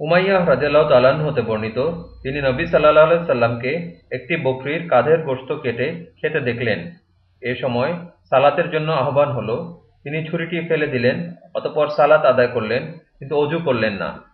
উমাইয়াহ রাজাল্লাহ তাল্লাহ্ন হতে বর্ণিত, তিনি নবী সাল্লাহ সাল্লামকে একটি বকরির কাঁধের গোস্ত কেটে খেতে দেখলেন। এ সময় সালাতের জন্য আহ্বান হলো, তিনি ছুরিটি ফেলে দিলেন, অতপর সালাত আদায় করলেন, কিন্তু অজু করলেন না।